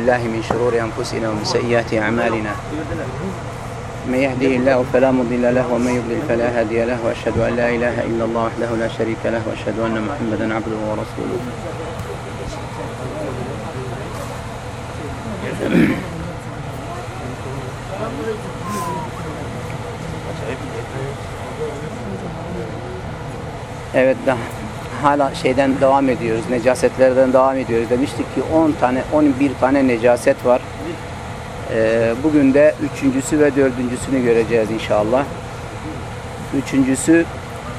بالله من شرور أنفسنا ومن سيئات أعمالنا. من يهده الله فلا مضل له ومن يضلل فلا هادي له وأشهد أن لا إله إلا الله وحده لا شريك له وأشهد أن محمدا عبده ورسوله. Evet daha hala şeyden devam ediyoruz. Necasetlerden devam ediyoruz. Demiştik ki 10 tane 11 tane necaset var. Ee, bugün de üçüncüsü ve dördüncüsünü göreceğiz inşallah. Üçüncüsü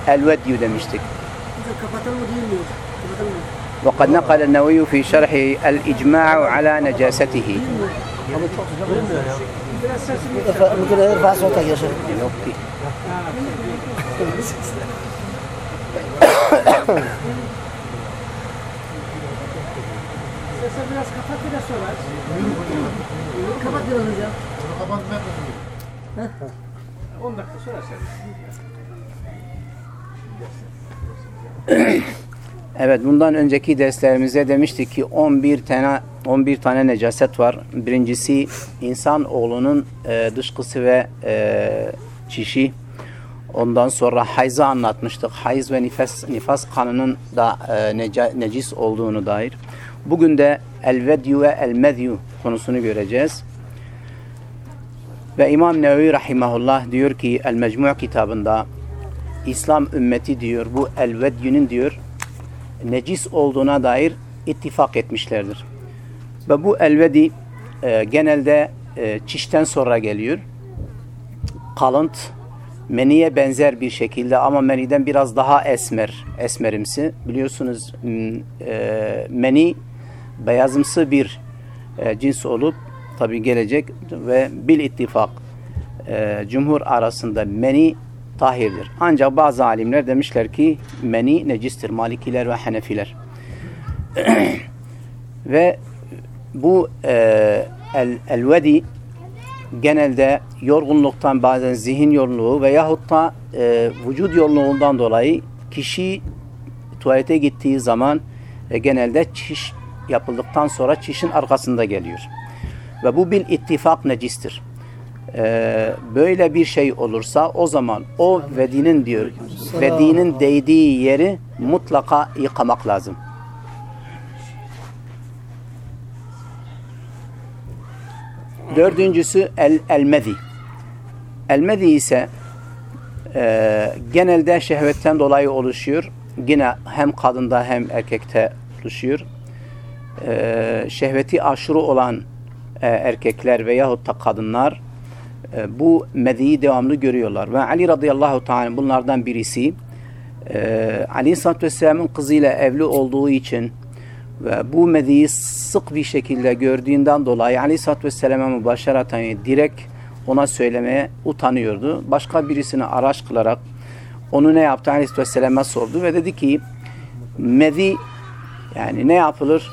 elvedyu demiştik. Kapatalım mı değil mi? Kapatalım mı? وقد نقل النووي في شرحه الإجماع على نجاسته tabii. İstersen biraz kapat bir de söyler. Kapat biraz hocam. Onu kapatmaya katılıyorum. 10 dakika sonra sen. Evet bundan önceki derslerimizde demiştik ki 11 tane 11 tane necaset var. Birincisi insan oğlunun e, dışkısı ve e, çişi. Ondan sonra hayzı anlatmıştık. Hayız ve nifas, nifas kanının da e, neca, necis olduğunu dair. Bugün de el-vedyu ve el-medyu konusunu göreceğiz. Ve İmam Nevevi Rahimahullah diyor ki El-Mecmu' kitabında İslam ümmeti diyor bu el-vedyünün diyor necis olduğuna dair ittifak etmişlerdir. Ve bu elvedi e, genelde e, çişten sonra geliyor. Kalınt, meniye benzer bir şekilde ama meniden biraz daha esmer, esmerimsi. Biliyorsunuz e, meni beyazımsı bir e, cins olup tabi gelecek ve bil ittifak e, cumhur arasında meni tahirdir. Ancak bazı alimler demişler ki meni necistir. Malikiler ve Hanefiler. ve bu e, el, elvedi genelde yorgunluktan bazen zihin yorgunluğu veyahut da e, vücut yorgunluğundan dolayı kişi tuvalete gittiği zaman e, genelde çiş yapıldıktan sonra çişin arkasında geliyor. Ve bu bir ittifak necistir. Ee, böyle bir şey olursa o zaman o vedinin diyor vedinin değdiği yeri mutlaka yıkamak lazım. Dördüncüsü el elmedi. Elmedi ise e, genelde şehvetten dolayı oluşuyor. Yine hem kadında hem erkekte oluşuyor. E, şehveti aşırı olan e, erkekler veyahut da kadınlar e, bu mediyi devamlı görüyorlar. Ve Ali radıyallahu ta'ala bunlardan birisi e, Ali salatü vesselamın kızıyla evli olduğu için ve bu mediyi sık bir şekilde gördüğünden dolayı Ali salatü vesselam'a mübaşereten direkt ona söylemeye utanıyordu. Başka birisini araç kılarak onu ne yaptı? Aleyhisselatü Vesselam'a sordu ve dedi ki medi yani ne yapılır?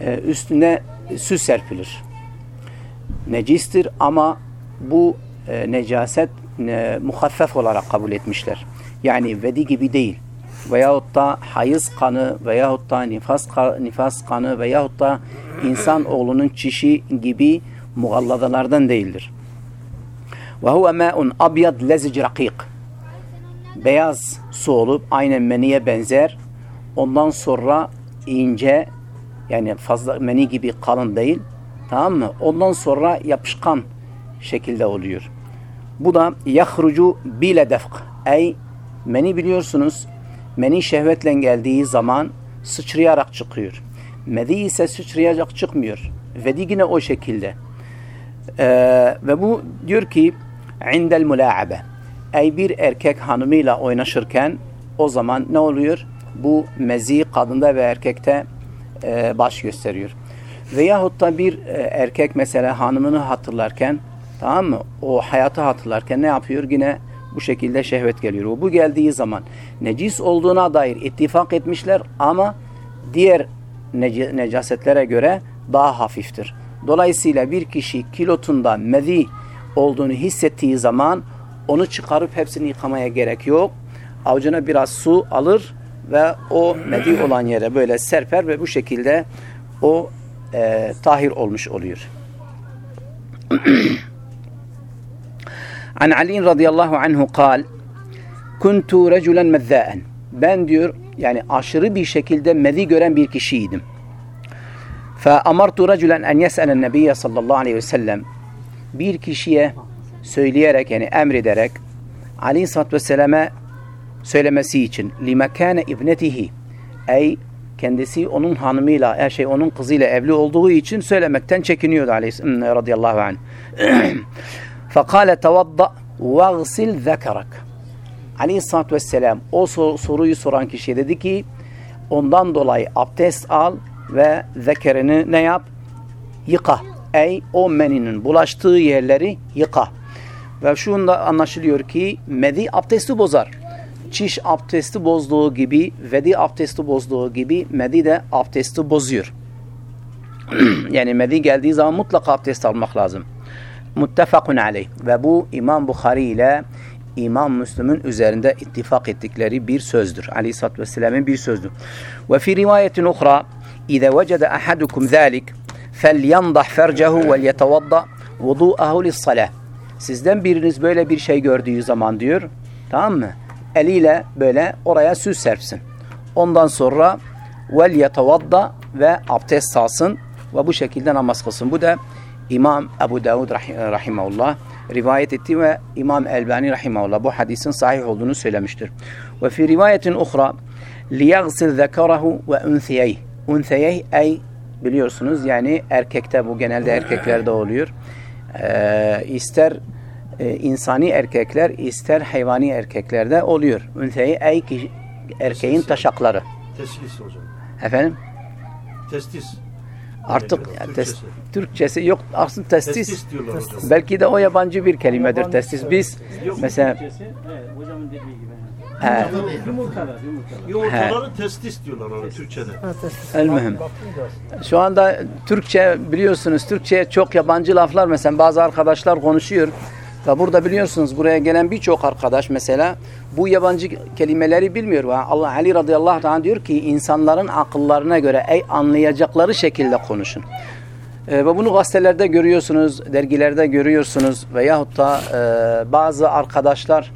Ee, üstüne süs serpilir. Necistir ama bu e, necaset e, muhaffef olarak kabul etmişler. Yani vedi gibi değil. Veyahut da hayız kanı veyahut da nifas, nifas kanı veyahut da insan oğlunun çişi gibi mugalladalardan değildir. Ve huve ma'un abyad lezic rakik. Beyaz su olup aynen meniye benzer. Ondan sonra ince yani fazla meni gibi kalın değil. Tamam mı? Ondan sonra yapışkan şekilde oluyor. Bu da yahrucu bile defk. Ey meni biliyorsunuz meni şehvetle geldiği zaman sıçrayarak çıkıyor. Medi ise sıçrayacak çıkmıyor. Vedi yine o şekilde. Ee, ve bu diyor ki indel mulaabe. Ey bir erkek hanımıyla oynaşırken o zaman ne oluyor? Bu mezi kadında ve erkekte e, baş gösteriyor. Veyahut da bir e, erkek mesela hanımını hatırlarken tamam mı? O hayatı hatırlarken ne yapıyor? Yine bu şekilde şehvet geliyor. Bu geldiği zaman necis olduğuna dair ittifak etmişler ama diğer nec necasetlere göre daha hafiftir. Dolayısıyla bir kişi kilotunda medi olduğunu hissettiği zaman onu çıkarıp hepsini yıkamaya gerek yok. Avucuna biraz su alır ve o medi olan yere böyle serper ve bu şekilde o e, tahir olmuş oluyor. An Ali radıyallahu anhu kal Kuntu reculen mezzâen Ben diyor yani aşırı bir şekilde mezi gören bir kişiydim. فَاَمَرْتُ رَجُلًا اَنْ يَسْأَلَ النَّبِيَّ sallallahu aleyhi ve sellem bir kişiye söyleyerek yani emrederek aleyhissalatü vesselam'e söylemesi için limekâne ibnetihi ey kendisi onun hanımıyla her şey onun kızıyla evli olduğu için söylemekten çekiniyordu aleyhisselam radıyallahu anh. Fekale tevadda vagsil zekerak. Aleyhissalatü vesselam o soruyu soran kişiye dedi ki ondan dolayı abdest al ve zekerini ne yap? Yıka. Ey o meninin bulaştığı yerleri yıka. Ve şunda anlaşılıyor ki medi abdesti bozar. Çiş abdesti bozduğu gibi, vedi abdesti bozduğu gibi medi de abdesti bozuyor. yani medi geldiği zaman mutlaka abdest almak lazım. Muttefakun aleyh. Ve bu İmam Bukhari ile İmam Müslüm'ün üzerinde ittifak ettikleri bir sözdür. Aleyhisselatü Vesselam'ın bir sözdür. Ve fi rivayetin ukhra İze vecede ahadukum zâlik felyandah fercehu vel yetevadda vudu'ahu lissalah. Sizden biriniz böyle bir şey gördüğü zaman diyor, tamam mı? Eliyle böyle oraya süs serpsin. Ondan sonra vel yetevadda ve abdest alsın ve bu şekilde namaz kılsın. Bu da İmam Ebu Davud rahimahullah rivayet etti ve İmam Elbani rahimahullah bu hadisin sahih olduğunu söylemiştir. Ve fi rivayetin uhra zekarahu ve unthiyeyh. Unthiyeyh ey biliyorsunuz yani erkekte bu genelde erkeklerde oluyor. Ee, ister e, insani erkekler ister hayvani erkeklerde oluyor. Unthiyeyh ey erkeğin taşakları. Teslis hocam. Efendim? Testis. Artık Türkçesi. tes, Türkçesi yok aslında testis. Testis diyorlar hocam. Belki de o yabancı bir kelimedir testis. Biz mesela Türkçesi, evet, hocamın dediği gibi. he, Yumurtalar, yumurtalar. Yumurtaları testis diyorlar ona Türkçe'de. el mühim. Şu anda Türkçe biliyorsunuz Türkçe'ye çok yabancı laflar mesela bazı arkadaşlar konuşuyor. Ve burada biliyorsunuz buraya gelen birçok arkadaş mesela bu yabancı kelimeleri bilmiyor. Ve Allah Ali radıyallahu anh diyor ki insanların akıllarına göre ey anlayacakları şekilde konuşun. E, ve bunu gazetelerde görüyorsunuz, dergilerde görüyorsunuz veyahut da e, bazı arkadaşlar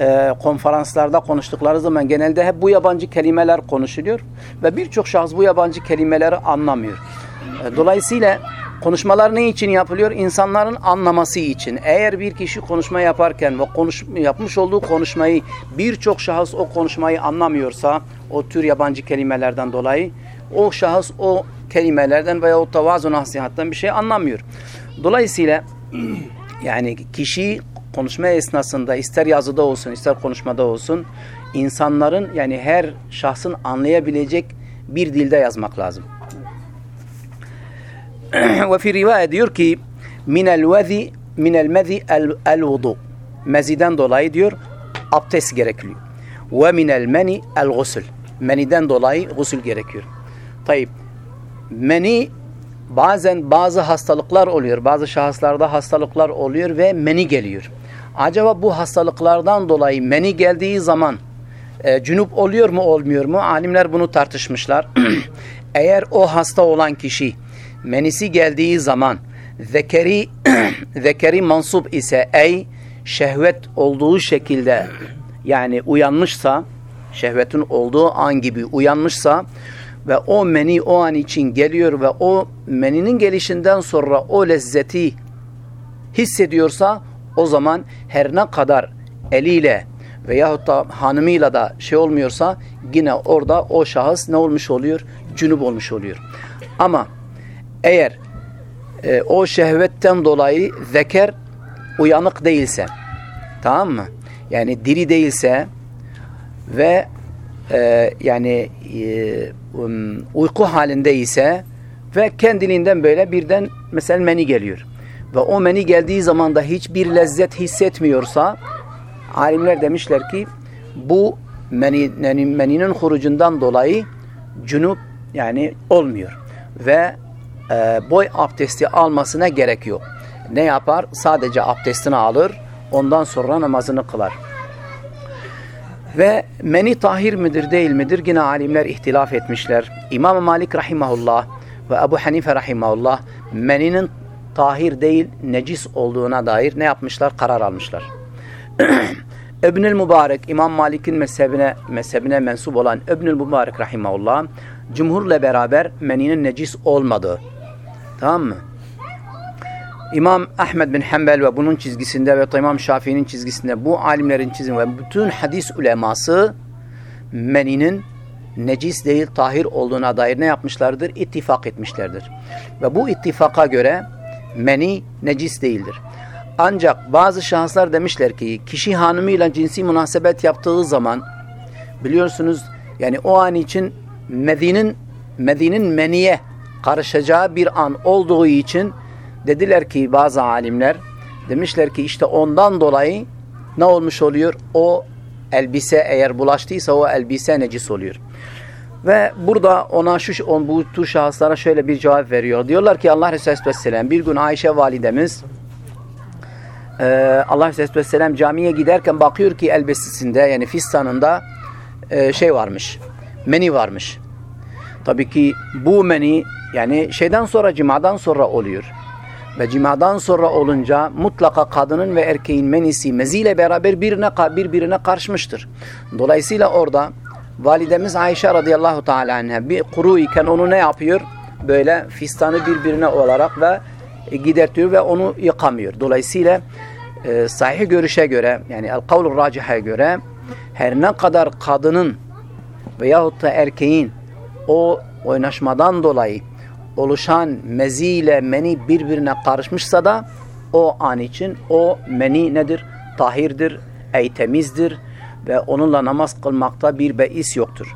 e, konferanslarda konuştukları zaman genelde hep bu yabancı kelimeler konuşuluyor ve birçok şahıs bu yabancı kelimeleri anlamıyor. E, dolayısıyla konuşmalar ne için yapılıyor? İnsanların anlaması için. Eğer bir kişi konuşma yaparken ve konuş, yapmış olduğu konuşmayı birçok şahıs o konuşmayı anlamıyorsa o tür yabancı kelimelerden dolayı o şahıs o kelimelerden veya o tavazu nasihattan bir şey anlamıyor. Dolayısıyla yani kişi konuşma esnasında ister yazıda olsun ister konuşmada olsun insanların yani her şahsın anlayabilecek bir dilde yazmak lazım. Fi rivayet diyor ki minel vezi minel mezi el, el vudu dolayı diyor abdest gerekiyor. Ve minel meni el gusül meniden dolayı gusül gerekiyor. Tayyip meni bazen bazı hastalıklar oluyor. Bazı şahıslarda hastalıklar oluyor ve meni geliyor. Acaba bu hastalıklardan dolayı meni geldiği zaman e, cünüp oluyor mu olmuyor mu? Alimler bunu tartışmışlar. Eğer o hasta olan kişi menisi geldiği zaman zekeri zekeri mansup ise ey şehvet olduğu şekilde yani uyanmışsa şehvetin olduğu an gibi uyanmışsa ve o meni o an için geliyor ve o meninin gelişinden sonra o lezzeti hissediyorsa o zaman her ne kadar eliyle veyahut da hanımıyla da şey olmuyorsa yine orada o şahıs ne olmuş oluyor? Cünüp olmuş oluyor. Ama eğer e, o şehvetten dolayı zeker uyanık değilse tamam mı? Yani diri değilse ve e, yani e, um, uyku halinde ise ve kendiliğinden böyle birden mesela meni geliyor. Ve o meni geldiği zaman da hiçbir lezzet hissetmiyorsa alimler demişler ki bu meni, yani meninin hurucundan dolayı cünüp yani olmuyor. Ve e, boy abdesti almasına gerek yok. Ne yapar? Sadece abdestini alır. Ondan sonra namazını kılar. Ve meni tahir midir değil midir? Yine alimler ihtilaf etmişler. İmam Malik rahimahullah ve Ebu Hanife rahimahullah meninin tahir değil necis olduğuna dair ne yapmışlar? Karar almışlar. İbnül Mübarek İmam Malik'in mezhebine mezhebine mensup olan İbnül Mübarek rahimahullah cumhurla beraber meninin necis olmadığı. Tamam mı? İmam Ahmed bin Hanbel ve bunun çizgisinde ve İmam Şafii'nin çizgisinde bu alimlerin çizimi ve bütün hadis uleması meninin necis değil tahir olduğuna dair ne yapmışlardır? İttifak etmişlerdir. Ve bu ittifaka göre meni necis değildir. Ancak bazı şahıslar demişler ki kişi hanımıyla cinsi münasebet yaptığı zaman biliyorsunuz yani o an için Medinin Medinin meniye karışacağı bir an olduğu için dediler ki bazı alimler demişler ki işte ondan dolayı ne olmuş oluyor? O elbise eğer bulaştıysa o elbise necis oluyor. Ve burada ona şu on, bu tür şahıslara şöyle bir cevap veriyor. Diyorlar ki Allah Resulü Aleyhisselam bir gün Ayşe validemiz e, Allah Resulü Aleyhisselam camiye giderken bakıyor ki elbisesinde yani fistanında e, şey varmış. Meni varmış. Tabii ki bu meni yani şeyden sonra cimadan sonra oluyor. Ve cimadan sonra olunca mutlaka kadının ve erkeğin menisi meziyle beraber birine, birbirine karışmıştır. Dolayısıyla orada validemiz Ayşe radıyallahu teala anha bir kuru iken onu ne yapıyor? Böyle fistanı birbirine olarak ve gidertiyor ve onu yıkamıyor. Dolayısıyla e, sahih görüşe göre yani el kavlu racihe göre her ne kadar kadının veyahut da erkeğin o oynaşmadan dolayı oluşan mezi ile meni birbirine karışmışsa da o an için o meni nedir? Tahirdir, ey temizdir ve onunla namaz kılmakta bir beis yoktur.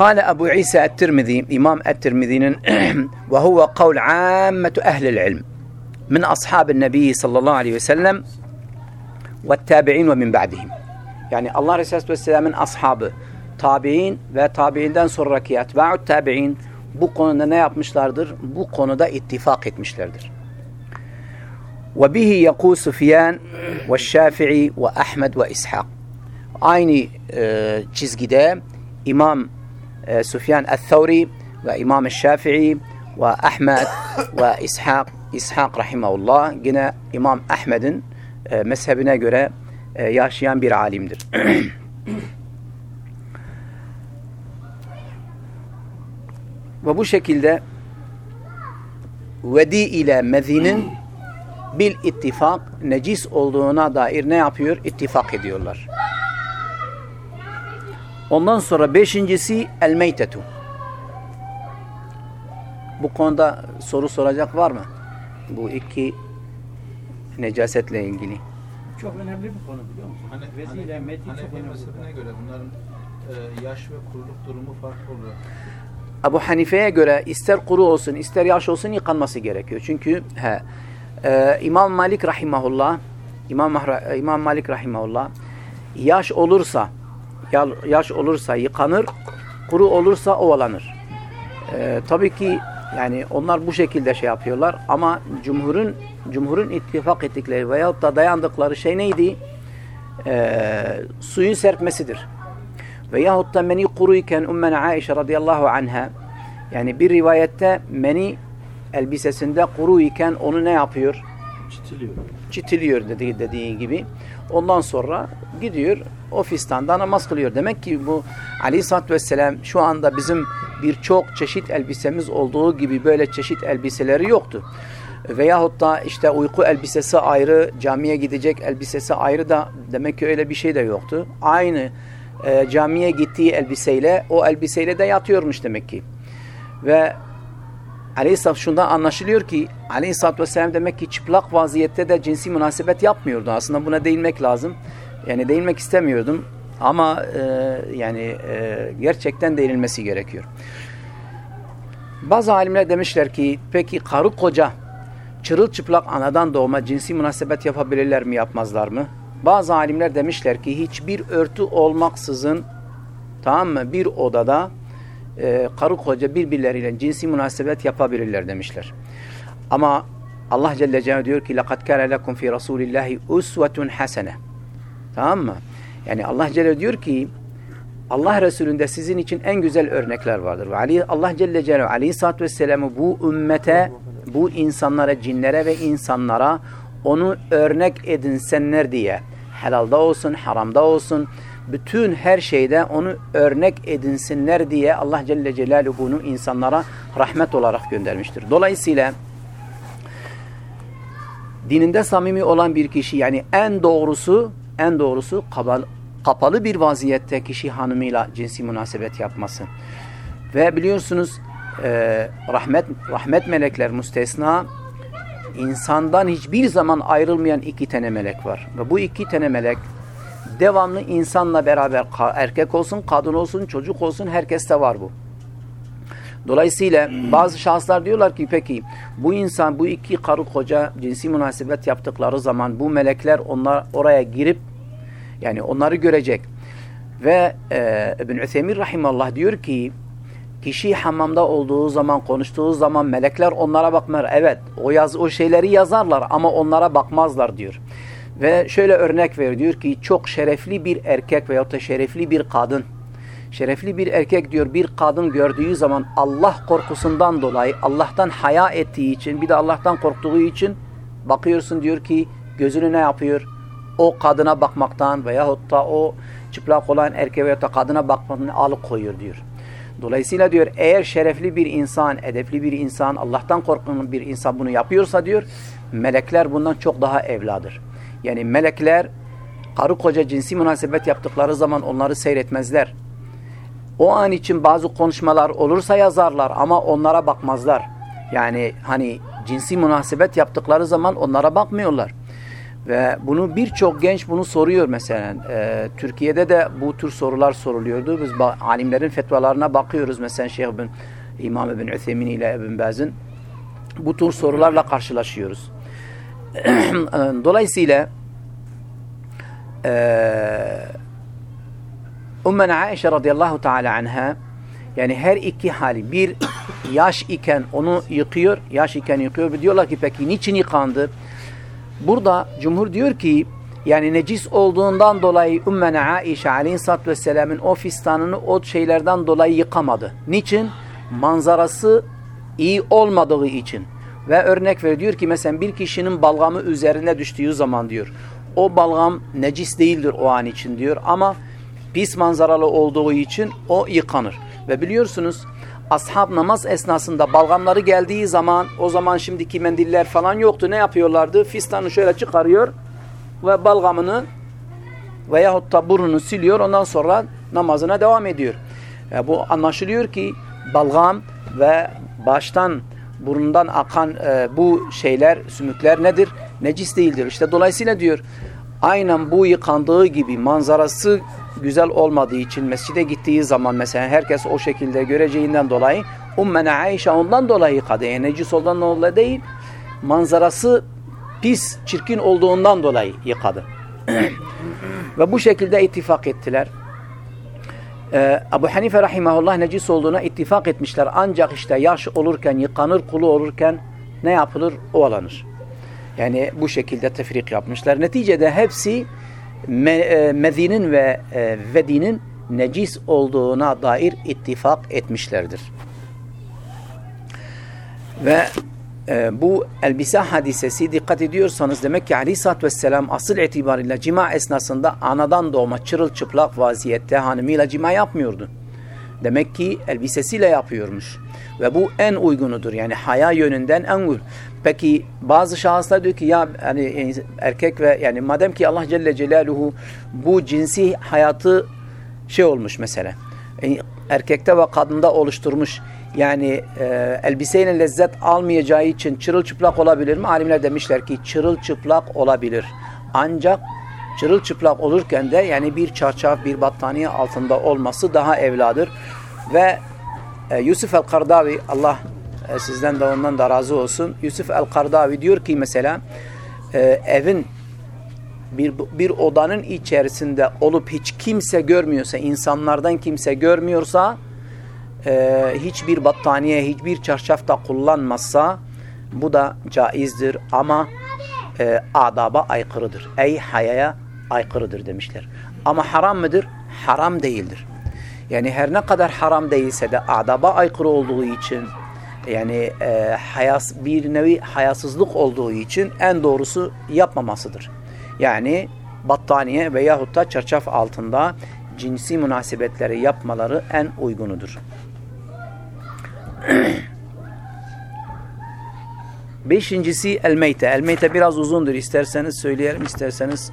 قال أبو عيسى الترمذي إمام الترمذي وهو قول عامة أهل العلم من أصحاب النبي صلى الله عليه وسلم والتابعين ومن بعدهم yani Allah Resulü Aleyhisselam'ın ashabı, tabi'in ve tabi'inden sonraki etba'ut tabi'in bu konuda ne yapmışlardır? Bu konuda ittifak etmişlerdir. Ve bihi yakû Süfyan ve Şafii ve Ahmed ve İshak. Aynı e, çizgide İmam e, Süfyan el-Thawri ve İmam Şafii ve Ahmed ve İshak İshak rahimahullah yine İmam Ahmed'in e, mezhebine göre e, yaşayan bir alimdir. Ve bu şekilde vedi ile mezinin bil ittifak necis olduğuna dair ne yapıyor? İttifak ediyorlar. Ondan sonra beşincisi el meytetu. Bu konuda soru soracak var mı? Bu iki necasetle ilgili. Çok önemli bir konu biliyor musun? Hani, Veziyle hani, Metin çok Hanefi önemli. mezhebine göre bunların e, yaş ve kuruluk durumu farklı oluyor. Ebu Hanife'ye göre ister kuru olsun ister yaş olsun yıkanması gerekiyor. Çünkü he, e, İmam Malik rahimahullah İmam, Mahra- İmam Malik rahimahullah yaş olursa ya- yaş olursa yıkanır, kuru olursa ovalanır. E, tabii ki yani onlar bu şekilde şey yapıyorlar ama cumhurun cumhurun ittifak ettikleri veyahut da dayandıkları şey neydi? E, suyun serpmesidir. Veyahut da meni kuruyken Ummen Aişe radıyallahu anha yani bir rivayette meni elbisesinde kuru iken onu ne yapıyor? Çitiliyor. Çitiliyor dediği, dediği gibi. Ondan sonra gidiyor o fistanda namaz kılıyor. Demek ki bu aleyhissalatü vesselam şu anda bizim birçok çeşit elbisemiz olduğu gibi böyle çeşit elbiseleri yoktu. Veyahut da işte uyku elbisesi ayrı, camiye gidecek elbisesi ayrı da demek ki öyle bir şey de yoktu. Aynı e, camiye gittiği elbiseyle o elbiseyle de yatıyormuş demek ki. Ve Aleyhisselam şundan anlaşılıyor ki Aleyhisselatü Vesselam demek ki çıplak vaziyette de cinsi münasebet yapmıyordu. Aslında buna değinmek lazım. Yani değinmek istemiyordum ama e, yani e, gerçekten değinilmesi gerekiyor. Bazı alimler demişler ki peki karı koca çırılçıplak anadan doğma cinsi münasebet yapabilirler mi yapmazlar mı? Bazı alimler demişler ki hiçbir örtü olmaksızın tamam mı bir odada e, karı koca birbirleriyle cinsi münasebet yapabilirler demişler. Ama Allah Celle Celaluhu diyor ki لَقَدْ كَانَ لَكُمْ فِي رَسُولِ اللّٰهِ اُسْوَةٌ حَسَنَةٌ Tamam mı? Yani Allah Celle diyor ki Allah Resulü'nde sizin için en güzel örnekler vardır. Ve Ali, Allah Celle Celaluhu Aleyhisselatü Vesselam'ı bu ümmete, bu insanlara, cinlere ve insanlara onu örnek edinsenler diye helalda olsun, haramda olsun, bütün her şeyde onu örnek edinsinler diye Allah Celle Celaluhu bunu insanlara rahmet olarak göndermiştir. Dolayısıyla dininde samimi olan bir kişi yani en doğrusu en doğrusu kapalı, bir vaziyette kişi hanımıyla cinsi münasebet yapması. Ve biliyorsunuz rahmet rahmet melekler müstesna insandan hiçbir zaman ayrılmayan iki tane melek var. Ve bu iki tane melek devamlı insanla beraber erkek olsun, kadın olsun, çocuk olsun herkeste var bu. Dolayısıyla bazı şahıslar diyorlar ki peki bu insan bu iki karı koca cinsi münasebet yaptıkları zaman bu melekler onlar oraya girip yani onları görecek. Ve e, İbn Üthemin Rahimallah diyor ki kişi hamamda olduğu zaman konuştuğu zaman melekler onlara bakmaz. Evet o yaz o şeyleri yazarlar ama onlara bakmazlar diyor. Ve şöyle örnek veriyor diyor ki çok şerefli bir erkek veyahut da şerefli bir kadın şerefli bir erkek diyor bir kadın gördüğü zaman Allah korkusundan dolayı Allah'tan haya ettiği için bir de Allah'tan korktuğu için bakıyorsun diyor ki gözünü ne yapıyor? O kadına bakmaktan veyahut da o çıplak olan erkeğe veyahut da kadına bakmaktan alıkoyuyor diyor. Dolayısıyla diyor eğer şerefli bir insan, edepli bir insan, Allah'tan korkan bir insan bunu yapıyorsa diyor melekler bundan çok daha evladır. Yani melekler karı koca cinsi münasebet yaptıkları zaman onları seyretmezler. O an için bazı konuşmalar olursa yazarlar ama onlara bakmazlar. Yani hani cinsi münasebet yaptıkları zaman onlara bakmıyorlar. Ve bunu birçok genç bunu soruyor mesela. Ee, Türkiye'de de bu tür sorular soruluyordu. Biz alimlerin fetvalarına bakıyoruz. Mesela Şeyh bin İmam bin Üthemin ile İbn Baz'ın bu tür sorularla karşılaşıyoruz. Dolayısıyla eee Ummen Aişe radıyallahu teala anha yani her iki hali bir yaş iken onu yıkıyor, yaş iken yıkıyor. Diyorlar ki peki niçin yıkandı? Burada cumhur diyor ki yani necis olduğundan dolayı Ummen Aişe aleyhissalatü vesselamın o fistanını o şeylerden dolayı yıkamadı. Niçin? Manzarası iyi olmadığı için. Ve örnek veriyor diyor ki mesela bir kişinin balgamı üzerine düştüğü zaman diyor. O balgam necis değildir o an için diyor ama pis manzaralı olduğu için o yıkanır. Ve biliyorsunuz ashab namaz esnasında balgamları geldiği zaman o zaman şimdiki mendiller falan yoktu. Ne yapıyorlardı? Fistanı şöyle çıkarıyor ve balgamını veyahut da burnunu siliyor. Ondan sonra namazına devam ediyor. E bu anlaşılıyor ki balgam ve baştan burundan akan e, bu şeyler, sümükler nedir? Necis değildir. İşte dolayısıyla diyor aynen bu yıkandığı gibi manzarası güzel olmadığı için mescide gittiği zaman mesela herkes o şekilde göreceğinden dolayı Ummene Ayşe ondan dolayı yıkadı. Yani necis olduğundan dolayı değil manzarası pis, çirkin olduğundan dolayı yıkadı. Ve bu şekilde ittifak ettiler. Ee, Ebu Hanife rahimahullah necis olduğuna ittifak etmişler. Ancak işte yaş olurken, yıkanır, kulu olurken ne yapılır? Ovalanır. Yani bu şekilde tefrik yapmışlar. Neticede hepsi e, Medinin ve e, Vedinin necis olduğuna dair ittifak etmişlerdir. Ve e, bu elbise hadisesi dikkat ediyorsanız demek ki aleyhissalatü vesselam asıl itibariyle cima esnasında anadan doğma çırılçıplak vaziyette hanımıyla cima yapmıyordu. Demek ki elbisesiyle yapıyormuş. Ve bu en uygunudur. Yani haya yönünden en uygun. Peki bazı şahıslar diyor ki ya hani erkek ve yani madem ki Allah Celle Celaluhu bu cinsi hayatı şey olmuş mesela. E, erkekte ve kadında oluşturmuş. Yani e, elbiseyle lezzet almayacağı için çırılçıplak olabilir mi? Alimler demişler ki çırılçıplak olabilir. Ancak çırılçıplak olurken de yani bir çarşaf, bir battaniye altında olması daha evladır. Ve e, Yusuf el-Kardavi Allah e, sizden de ondan da razı olsun. Yusuf el-Kardavi diyor ki mesela e, evin bir, bir odanın içerisinde olup hiç kimse görmüyorsa, insanlardan kimse görmüyorsa e, hiçbir battaniye, hiçbir çarşaf da kullanmazsa bu da caizdir ama e, adaba aykırıdır. Ey hayaya aykırıdır demişler. Ama haram mıdır? Haram değildir. Yani her ne kadar haram değilse de adaba aykırı olduğu için yani e, hayas, bir nevi hayasızlık olduğu için en doğrusu yapmamasıdır. Yani battaniye veyahut da çarşaf altında cinsi münasebetleri yapmaları en uygunudur. Beşincisi el-meyte. El-meyte biraz uzundur. İsterseniz söyleyelim, isterseniz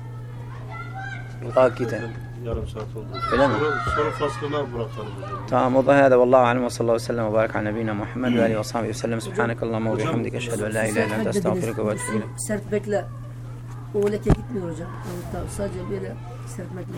Hakikaten. Yarım saat oldu. Öyle mi? Sonra faslına bırakalım hocam. tamam o da hada vallahu alem ve sallallahu aleyhi ve sellem ve barik ala nebiyyina Muhammed ve alihi ve sahbihi ve sellem subhanakallahumma ve bihamdike eşhedü en la ilahe illa ente estağfiruke ve etûbü. Serpmekle o leke gitmiyor hocam. Sadece böyle serpmekle.